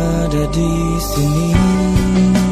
ada di sini.